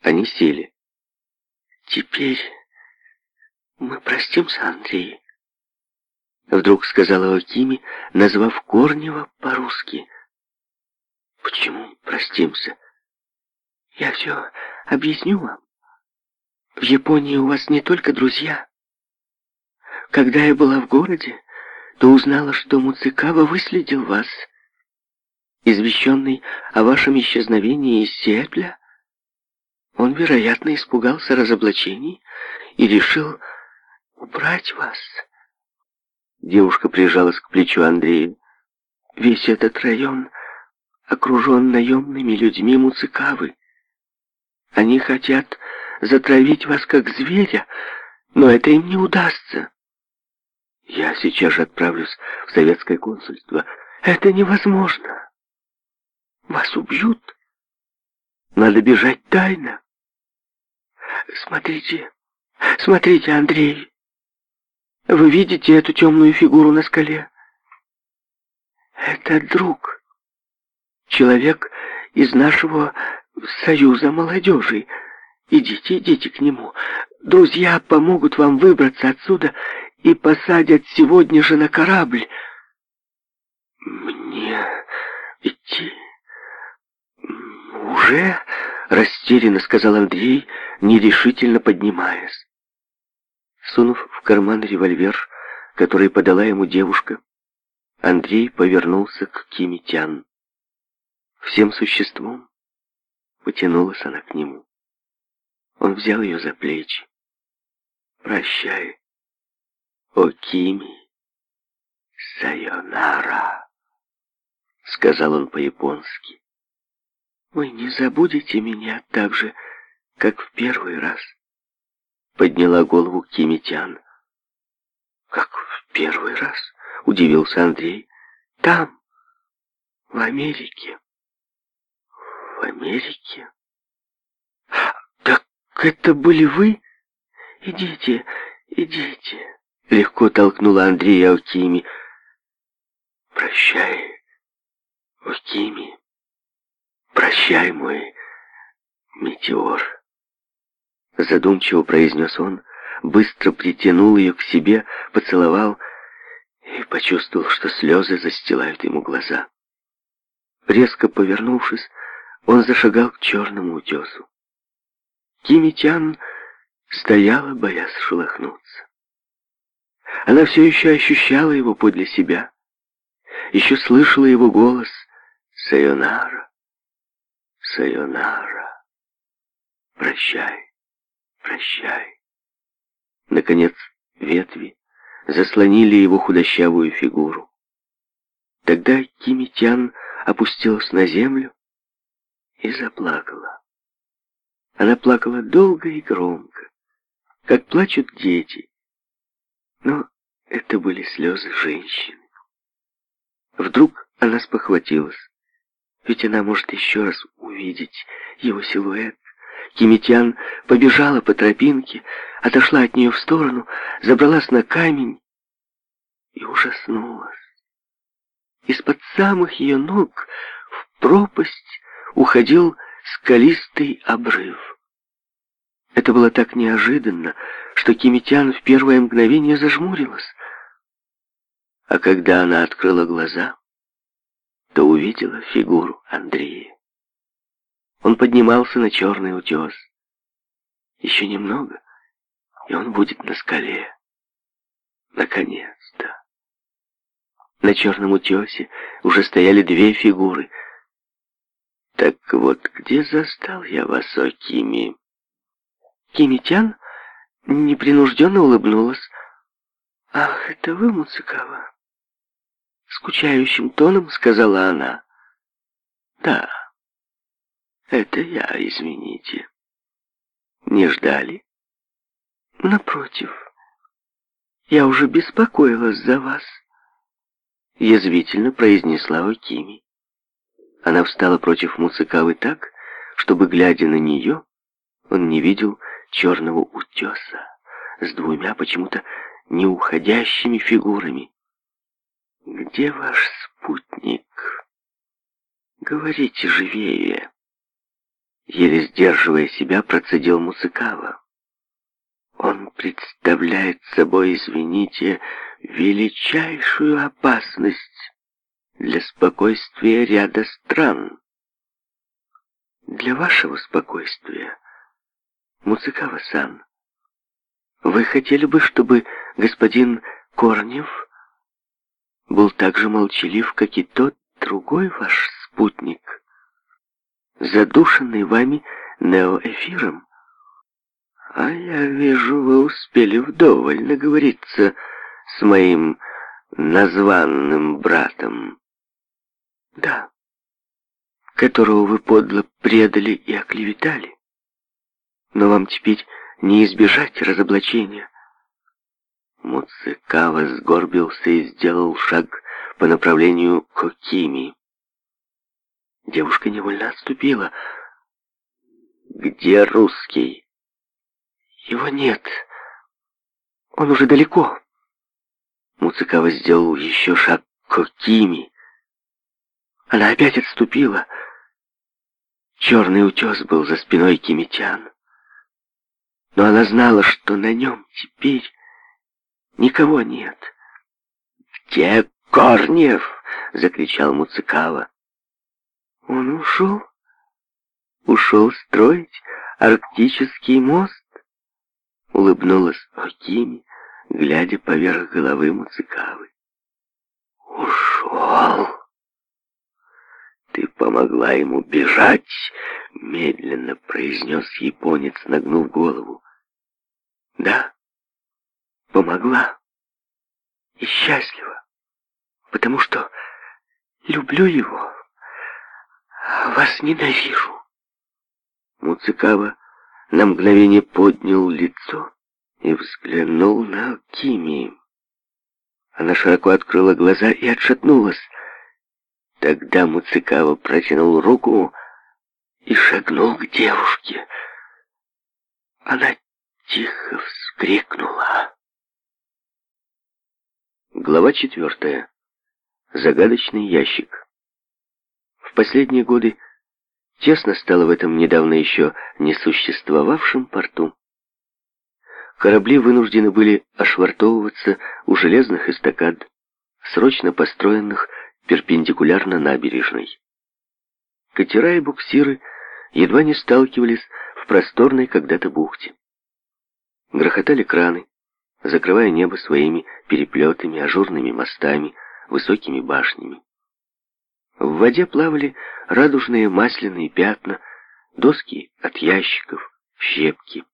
Они сели. «Теперь мы простимся, Андрей», — вдруг сказала Окими, назвав Корнева по-русски. «Почему простимся? Я все объясню вам. В Японии у вас не только друзья. Когда я была в городе, то узнала, что Муцикава выследил вас. Извещенный о вашем исчезновении из Сиэтля, он, вероятно, испугался разоблачений и решил убрать вас. Девушка прижалась к плечу Андрея. Весь этот район окружен наемными людьми Муцикавы. Они хотят затравить вас как зверя, но это им не удастся. Я сейчас же отправлюсь в советское консульство. Это невозможно. Вас убьют. Надо бежать тайно. «Смотрите, смотрите, Андрей! Вы видите эту темную фигуру на скале? Это друг, человек из нашего союза молодежи. Идите, идите к нему. Друзья помогут вам выбраться отсюда и посадят сегодня же на корабль». «Мне идти? Уже?» растерянно сказал Андрей, нерешительно поднимаясь. Сунув в карман револьвер, который подала ему девушка, Андрей повернулся к Кимитян. Всем существом потянулась она к нему. Он взял ее за плечи. «Прощай, о Кими, сайонара», — сказал он по-японски. «Вы не забудете меня так же, как в первый раз?» Подняла голову Кимитян. «Как в первый раз?» — удивился Андрей. «Там, в Америке». «В Америке?» «Так это были вы? Идите, идите!» Легко толкнула Андрея Окими. «Прощай, Окими!» «Прощай, мой метеор», — задумчиво произнес он, быстро притянул ее к себе, поцеловал и почувствовал, что слезы застилают ему глаза. Резко повернувшись, он зашагал к черному утесу. Кимитян стояла, боясь шелохнуться. Она все еще ощущала его подле себя, еще слышала его голос «Сайонара». Сайонара. Прощай, прощай. Наконец ветви заслонили его худощавую фигуру. Тогда Кимитян опустилась на землю и заплакала. Она плакала долго и громко, как плачут дети. Но это были слезы женщины. Вдруг она спохватилась. Ведь она может еще раз увидеть его силуэт. Кимитян побежала по тропинке, отошла от нее в сторону, забралась на камень и ужаснулась. Из-под самых ее ног в пропасть уходил скалистый обрыв. Это было так неожиданно, что Кимитян в первое мгновение зажмурилась. А когда она открыла глаза, то увидела фигуру Андрея. Он поднимался на черный утес. Еще немного, и он будет на скале. Наконец-то. На черном утесе уже стояли две фигуры. Так вот, где застал я вас, о Кими? Кимитян непринужденно улыбнулась. «Ах, это вы, Муцикава?» скучающим тоном сказала она. «Да, это я, извините. Не ждали?» «Напротив, я уже беспокоилась за вас», — язвительно произнесла Окими. Она встала против Муцикавы так, чтобы, глядя на нее, он не видел черного утеса с двумя почему-то не уходящими фигурами. «Где ваш спутник? Говорите живее!» Еле сдерживая себя, процедил Мусыкава. «Он представляет собой, извините, величайшую опасность для спокойствия ряда стран. Для вашего спокойствия, Мусыкава-сан, вы хотели бы, чтобы господин Корнев был так же молчалив, как и тот другой ваш спутник, задушенный вами неоэфиром. А я вижу, вы успели вдоволь наговориться с моим названным братом. Да, которого вы подло предали и оклеветали. Но вам теперь не избежать разоблачения. Муцикава сгорбился и сделал шаг по направлению к Кими. Девушка невольно отступила. «Где русский?» «Его нет. Он уже далеко». Муцикава сделал еще шаг к Кими. Она опять отступила. Черный утес был за спиной кимитян. Но она знала, что на нем теперь Никого нет. «Где Корнев?» — закричал Муцикава. «Он ушел? Ушел строить арктический мост?» — улыбнулась Окими, глядя поверх головы Муцикавы. «Ушел! Ты помогла ему бежать!» — медленно произнес японец, нагнув голову. «Да?» потому что люблю его, а вас ненавижу. Муцикава на мгновение поднял лицо и взглянул на Алкимии. Она широко открыла глаза и отшатнулась. Тогда Муцикава протянул руку и шагнул к девушке. Она тихо вскрикнула. Глава четвертая. Загадочный ящик. В последние годы тесно стало в этом недавно еще несуществовавшем порту. Корабли вынуждены были ошвартовываться у железных эстакад, срочно построенных перпендикулярно набережной. Катера и буксиры едва не сталкивались в просторной когда-то бухте. Грохотали краны, закрывая небо своими переплетами, ажурными мостами, высокими башнями. В воде плавали радужные масляные пятна, доски от ящиков, щепки.